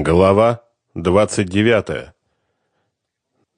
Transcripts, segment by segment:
Глава 29.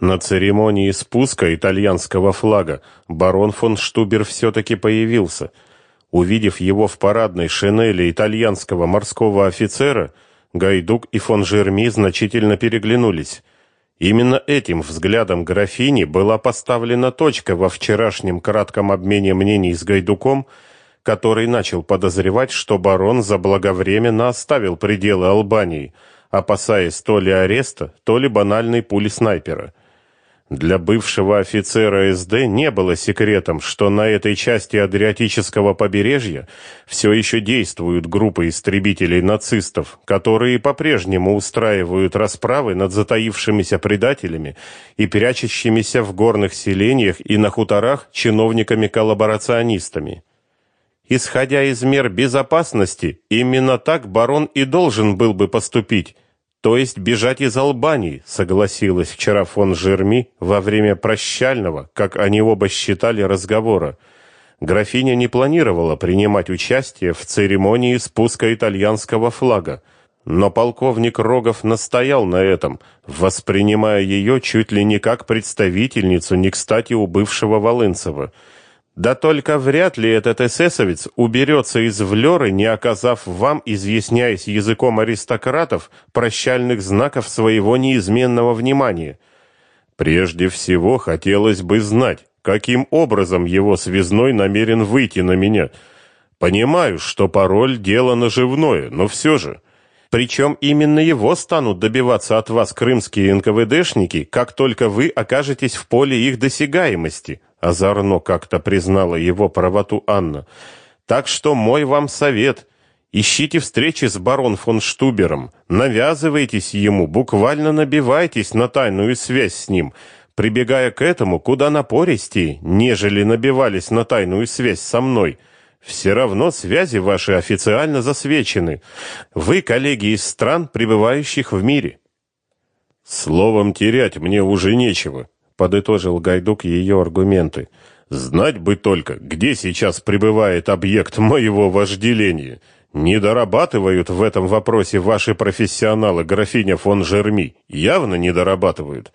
На церемонии спуска итальянского флага барон фон Штубер все-таки появился. Увидев его в парадной шинели итальянского морского офицера, Гайдук и фон Жерми значительно переглянулись. Именно этим взглядом графини была поставлена точка во вчерашнем кратком обмене мнений с Гайдуком, который начал подозревать, что барон заблаговременно оставил пределы Албании – опасаясь то ли ареста, то ли банальной пули снайпера. Для бывшего офицера СД не было секретом, что на этой части Адриатического побережья все еще действуют группы истребителей нацистов, которые по-прежнему устраивают расправы над затаившимися предателями и прячущимися в горных селениях и на хуторах чиновниками-коллаборационистами. Исходя из мер безопасности, именно так барон и должен был бы поступить, то есть бежать из Албании, согласилась вчера фон Жерми во время прощального, как они оба считали, разговора. Графиня не планировала принимать участие в церемонии спуска итальянского флага, но полковник Рогов настоял на этом, воспринимая ее чуть ли не как представительницу не кстати у бывшего Волынцева – да только вряд ли этот эсэсовец уберется из Влёры, не оказав вам, изъясняясь языком аристократов, прощальных знаков своего неизменного внимания. Прежде всего, хотелось бы знать, каким образом его связной намерен выйти на меня. Понимаю, что пароль дело наживное, но все же. Причем именно его станут добиваться от вас крымские НКВДшники, как только вы окажетесь в поле их досягаемости, озорно как-то признала его правоту Анна. Так что мой вам совет: ищите встречи с барон фон Штубером, навязывайтесь ему, буквально набивайтесь на тайную связь с ним, прибегая к этому куда напористее, нежели набивались на тайную связь со мной. Все равно связи ваши официально засвечены. Вы коллеги из стран, пребывающих в мире. Словом, терять мне уже нечего подытожил Гайдук ее аргументы. Знать бы только, где сейчас пребывает объект моего вожделения. Не дорабатывают в этом вопросе ваши профессионалы, графиня фон Жерми. Явно не дорабатывают.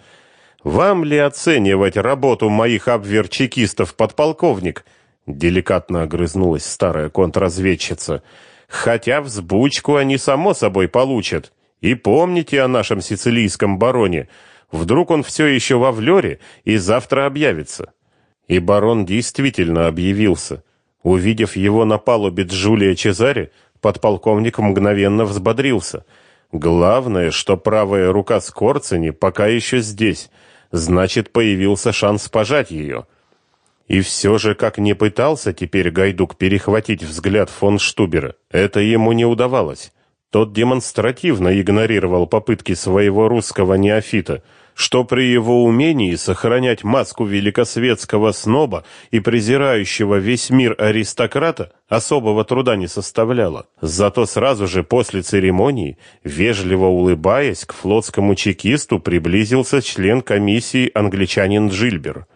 Вам ли оценивать работу моих обверчекистов, подполковник? Деликатно огрызнулась старая контрразведчица. Хотя взбучку они само собой получат. И помните о нашем сицилийском бароне. Вдруг он все еще во Влёре и завтра объявится. И барон действительно объявился. Увидев его на палубе Джулия Чезаре, подполковник мгновенно взбодрился. Главное, что правая рука Скорцени пока еще здесь, значит, появился шанс пожать ее. И все же, как не пытался теперь Гайдук перехватить взгляд фон Штубера, это ему не удавалось. Тот демонстративно игнорировал попытки своего русского неофита, что при его умении сохранять маску великосветского сноба и презирающего весь мир аристократа особого труда не составляло. Зато сразу же после церемонии, вежливо улыбаясь, к флотскому чекисту приблизился член комиссии англичанин Джильбер.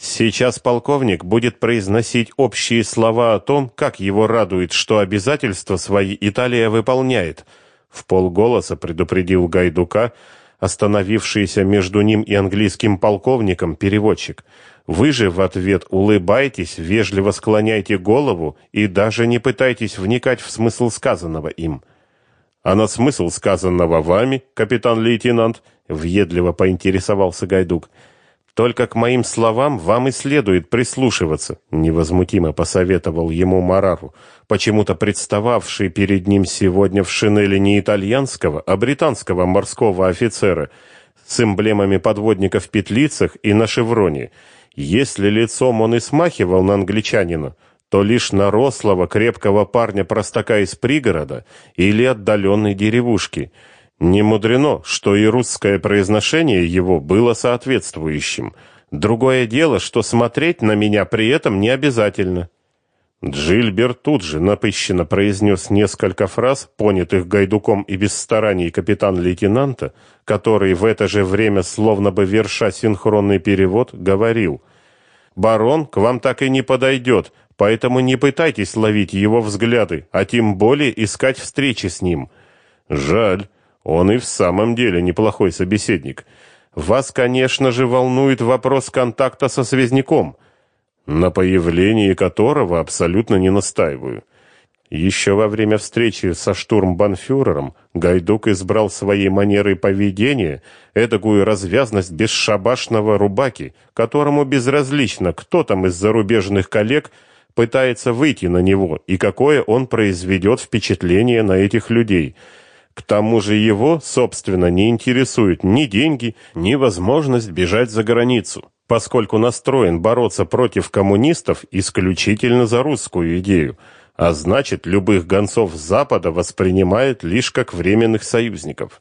Сейчас полковник будет произносить общие слова о том, как его радует, что обязательства свои Италия выполняет. В полголоса предупредил Гайдука, остановившийся между ним и английским полковником переводчик. Вы же в ответ улыбайтесь, вежливо склоняйте голову и даже не пытайтесь вникать в смысл сказанного им. А на смысл сказанного вами, капитан-лейтенант, въедливо поинтересовался Гайдук. Только к моим словам вам и следует прислушиваться, невозмутимо посоветовал ему Марару, почему-то представавший перед ним сегодня в шинели не итальянского, а британского морского офицера с эмблемами подводников в петлицах и на шевроне. Если лицом он и смахивал на англичанина, то лишь на рослого крепкого парня-простака из пригорода или отдаленной деревушки – не мудрено, что и русское произношение его было соответствующим. Другое дело, что смотреть на меня при этом не обязательно. Джильбер тут же напыщенно произнес несколько фраз, понятых Гайдуком и без стараний капитан-лейтенанта, который в это же время, словно бы верша синхронный перевод, говорил «Барон к вам так и не подойдет, поэтому не пытайтесь ловить его взгляды, а тем более искать встречи с ним. Жаль, Он и в самом деле неплохой собеседник. Вас, конечно же, волнует вопрос контакта со связняком, на появлении которого абсолютно не настаиваю. Еще во время встречи со штурмбанфюрером Гайдук избрал своей манерой поведения эдакую развязность бесшабашного рубаки, которому безразлично, кто там из зарубежных коллег пытается выйти на него и какое он произведет впечатление на этих людей. К тому же его, собственно, не интересуют ни деньги, ни возможность бежать за границу, поскольку настроен бороться против коммунистов исключительно за русскую идею – а значит, любых гонцов Запада воспринимает лишь как временных союзников.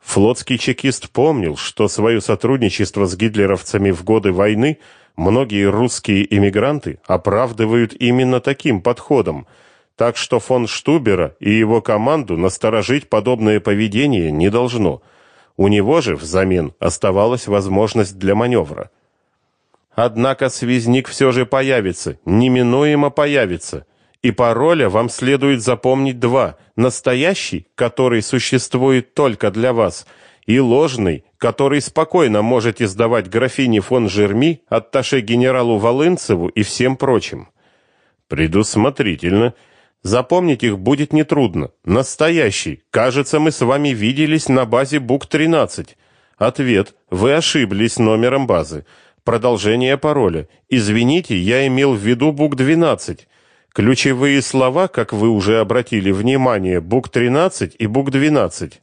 Флотский чекист помнил, что свое сотрудничество с гитлеровцами в годы войны многие русские эмигранты оправдывают именно таким подходом, так что фон Штубера и его команду насторожить подобное поведение не должно. У него же взамен оставалась возможность для маневра. Однако связник все же появится, неминуемо появится – и пароля вам следует запомнить два: настоящий, который существует только для вас, и ложный, который спокойно можете сдавать графине фон Жерми, атташе генералу Волынцеву и всем прочим. Предусмотрительно. Запомнить их будет нетрудно. Настоящий. Кажется, мы с вами виделись на базе БУК-13. Ответ. Вы ошиблись номером базы. Продолжение пароля. Извините, я имел в виду БУК-12. Ключевые слова, как вы уже обратили внимание, БУК-13 и БУК-12.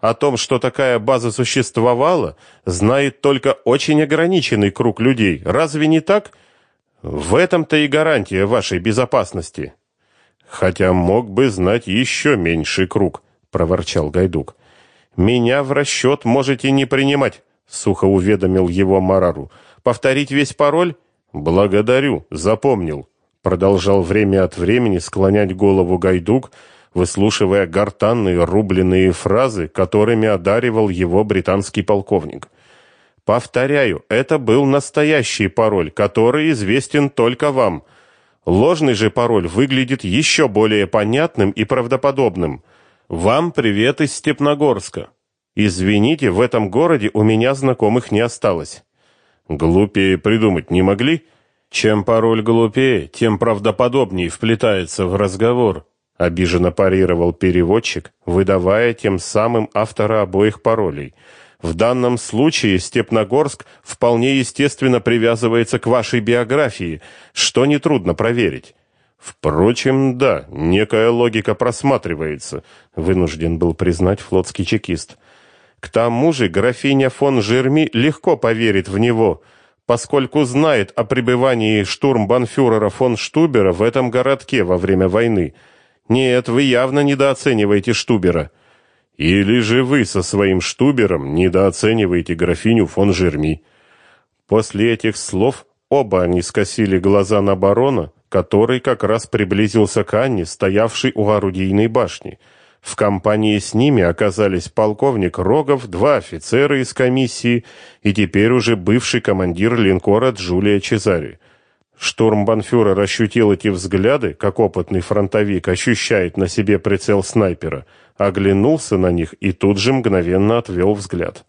О том, что такая база существовала, знает только очень ограниченный круг людей. Разве не так? В этом-то и гарантия вашей безопасности. Хотя мог бы знать еще меньший круг, проворчал Гайдук. Меня в расчет можете не принимать, сухо уведомил его Марару. Повторить весь пароль? Благодарю, запомнил продолжал время от времени склонять голову Гайдук, выслушивая гортанные рубленые фразы, которыми одаривал его британский полковник. Повторяю, это был настоящий пароль, который известен только вам. Ложный же пароль выглядит еще более понятным и правдоподобным. Вам привет из Степногорска. Извините, в этом городе у меня знакомых не осталось. Глупее придумать не могли? Чем пароль глупее, тем правдоподобнее вплетается в разговор, обиженно парировал переводчик, выдавая тем самым автора обоих паролей. В данном случае Степногорск вполне естественно привязывается к вашей биографии, что нетрудно проверить. Впрочем, да, некая логика просматривается, вынужден был признать флотский чекист. К тому же графиня фон Жерми легко поверит в него – поскольку знает о пребывании штурмбанфюрера фон Штубера в этом городке во время войны. Нет, вы явно недооцениваете Штубера. Или же вы со своим Штубером недооцениваете графиню фон Жерми. После этих слов оба они скосили глаза на барона, который как раз приблизился к Анне, стоявшей у орудийной башни. В компании с ними оказались полковник Рогов, два офицера из комиссии и теперь уже бывший командир линкора Джулия Чезари. Штурмбанфюрер ощутил эти взгляды, как опытный фронтовик ощущает на себе прицел снайпера, оглянулся на них и тут же мгновенно отвел взгляд.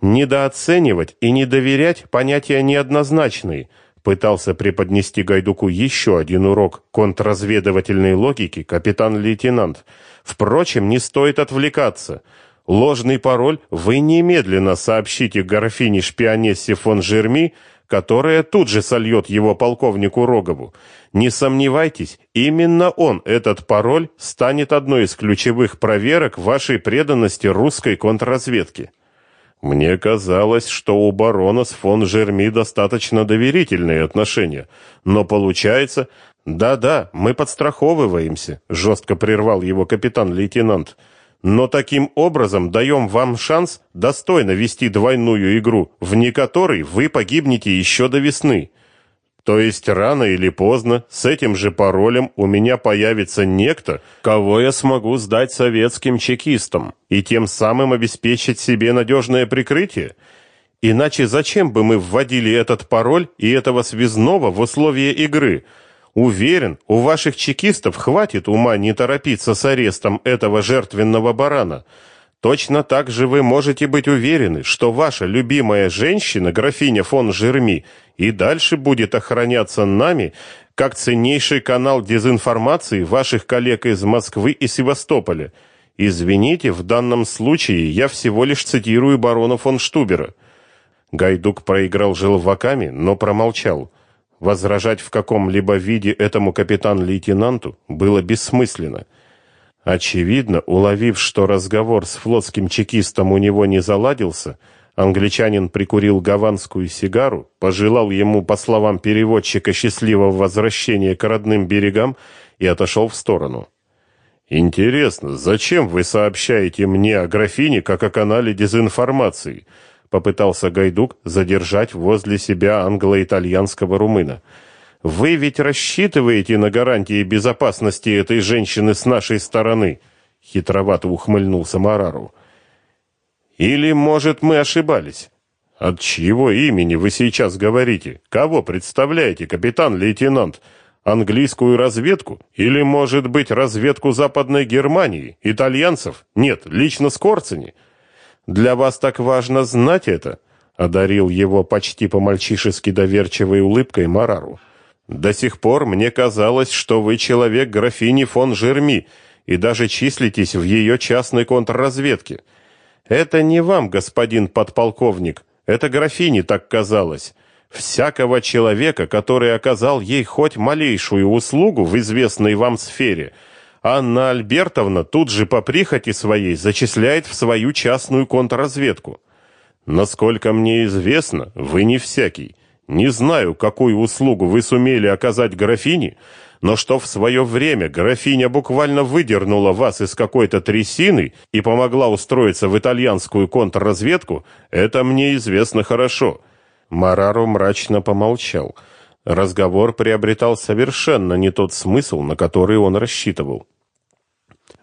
Недооценивать и не доверять понятия неоднозначные – пытался преподнести Гайдуку еще один урок контрразведывательной логики капитан-лейтенант. Впрочем, не стоит отвлекаться. Ложный пароль вы немедленно сообщите графине-шпионессе фон Жерми, которая тут же сольет его полковнику Рогову. Не сомневайтесь, именно он, этот пароль, станет одной из ключевых проверок вашей преданности русской контрразведке. Мне казалось, что у барона с фон Жерми достаточно доверительные отношения, но получается, да-да, мы подстраховываемся, жестко прервал его капитан-лейтенант. Но таким образом даем вам шанс достойно вести двойную игру, вне которой вы погибнете еще до весны. То есть рано или поздно с этим же паролем у меня появится некто, кого я смогу сдать советским чекистам и тем самым обеспечить себе надежное прикрытие. Иначе зачем бы мы вводили этот пароль и этого связного в условия игры? Уверен, у ваших чекистов хватит ума не торопиться с арестом этого жертвенного барана. Точно так же вы можете быть уверены, что ваша любимая женщина, графиня фон Жерми, и дальше будет охраняться нами, как ценнейший канал дезинформации ваших коллег из Москвы и Севастополя. Извините, в данном случае я всего лишь цитирую барона фон Штубера. Гайдук проиграл желваками, но промолчал. Возражать в каком-либо виде этому капитан-лейтенанту было бессмысленно. Очевидно, уловив, что разговор с флотским чекистом у него не заладился, англичанин прикурил гаванскую сигару, пожелал ему, по словам переводчика, счастливого возвращения к родным берегам и отошел в сторону. «Интересно, зачем вы сообщаете мне о графине, как о канале дезинформации?» Попытался Гайдук задержать возле себя англо-итальянского румына. Вы ведь рассчитываете на гарантии безопасности этой женщины с нашей стороны, хитровато ухмыльнулся Марару. Или, может, мы ошибались? От чьего имени вы сейчас говорите? Кого представляете, капитан-лейтенант? Английскую разведку или, может быть, разведку Западной Германии, итальянцев? Нет, лично Скорцени. Для вас так важно знать это, одарил его почти по-мальчишески доверчивой улыбкой Марару. До сих пор мне казалось, что вы человек графини фон Жерми и даже числитесь в ее частной контрразведке. Это не вам, господин подполковник, это графине так казалось. Всякого человека, который оказал ей хоть малейшую услугу в известной вам сфере, Анна Альбертовна тут же по прихоти своей зачисляет в свою частную контрразведку. Насколько мне известно, вы не всякий. Не знаю, какую услугу вы сумели оказать графине, но что в свое время графиня буквально выдернула вас из какой-то трясины и помогла устроиться в итальянскую контрразведку, это мне известно хорошо. Марару мрачно помолчал. Разговор приобретал совершенно не тот смысл, на который он рассчитывал.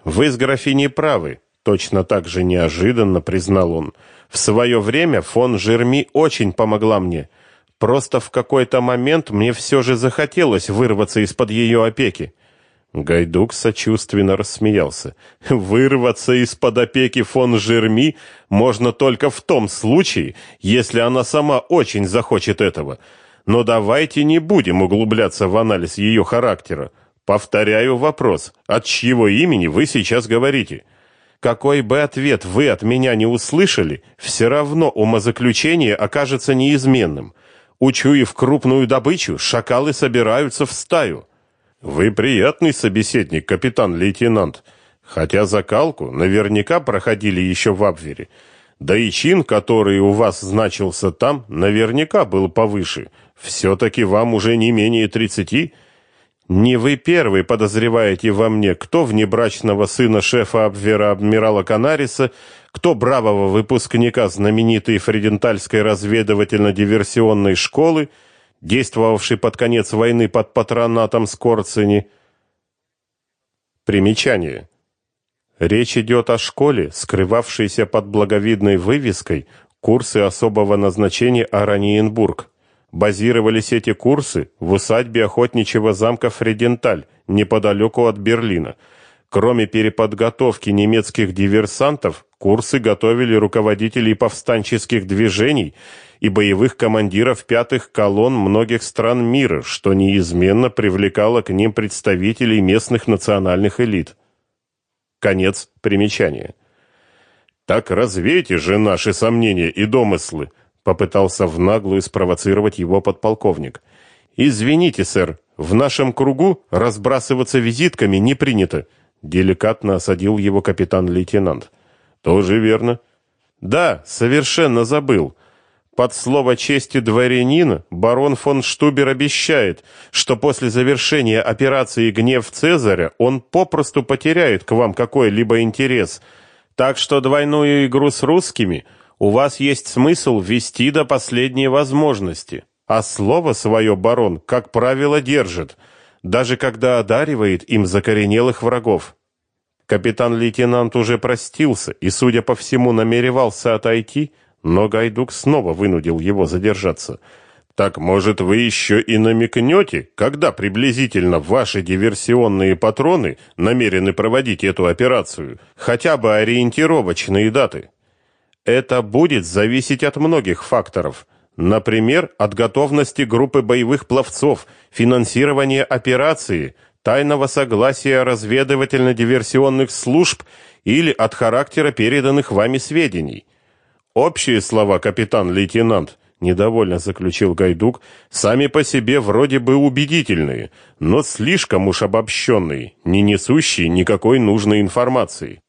Вы с графиней правы, точно так же неожиданно признал он. В свое время фон Жерми очень помогла мне. Просто в какой-то момент мне все же захотелось вырваться из-под ее опеки. Гайдук сочувственно рассмеялся. Вырваться из-под опеки фон Жерми можно только в том случае, если она сама очень захочет этого. Но давайте не будем углубляться в анализ ее характера. Повторяю вопрос: от чьего имени вы сейчас говорите? Какой бы ответ вы от меня не услышали, все равно умозаключение окажется неизменным. Учуяв крупную добычу, шакалы собираются в стаю. Вы приятный собеседник, капитан-лейтенант. Хотя закалку наверняка проходили еще в Абвере. Да и чин, который у вас значился там, наверняка был повыше. Все-таки вам уже не менее тридцати. Не вы первый подозреваете во мне, кто внебрачного сына шефа Абвера адмирала Канариса кто бравого выпускника знаменитой Фридентальской разведывательно-диверсионной школы, действовавший под конец войны под патронатом Скорцени. Примечание. Речь идет о школе, скрывавшейся под благовидной вывеской «Курсы особого назначения Араниенбург». Базировались эти курсы в усадьбе охотничьего замка Фриденталь, неподалеку от Берлина – Кроме переподготовки немецких диверсантов, курсы готовили руководителей повстанческих движений и боевых командиров пятых колонн многих стран мира, что неизменно привлекало к ним представителей местных национальных элит. Конец примечания. Так развейте же наши сомнения и домыслы, попытался в наглую спровоцировать его подполковник. Извините, сэр, в нашем кругу разбрасываться визитками не принято деликатно осадил его капитан-лейтенант. Тоже верно. Да, совершенно забыл. Под слово чести дворянина барон фон Штубер обещает, что после завершения операции Гнев Цезаря он попросту потеряет к вам какой-либо интерес. Так что двойную игру с русскими у вас есть смысл вести до последней возможности. А слово свое барон, как правило, держит даже когда одаривает им закоренелых врагов. Капитан-лейтенант уже простился и, судя по всему, намеревался отойти, но Гайдук снова вынудил его задержаться. Так, может, вы еще и намекнете, когда приблизительно ваши диверсионные патроны намерены проводить эту операцию? Хотя бы ориентировочные даты. Это будет зависеть от многих факторов. Например, от готовности группы боевых пловцов, финансирования операции, тайного согласия разведывательно-диверсионных служб или от характера переданных вами сведений. Общие слова, капитан-лейтенант – недовольно заключил Гайдук, сами по себе вроде бы убедительные, но слишком уж обобщенные, не несущие никакой нужной информации.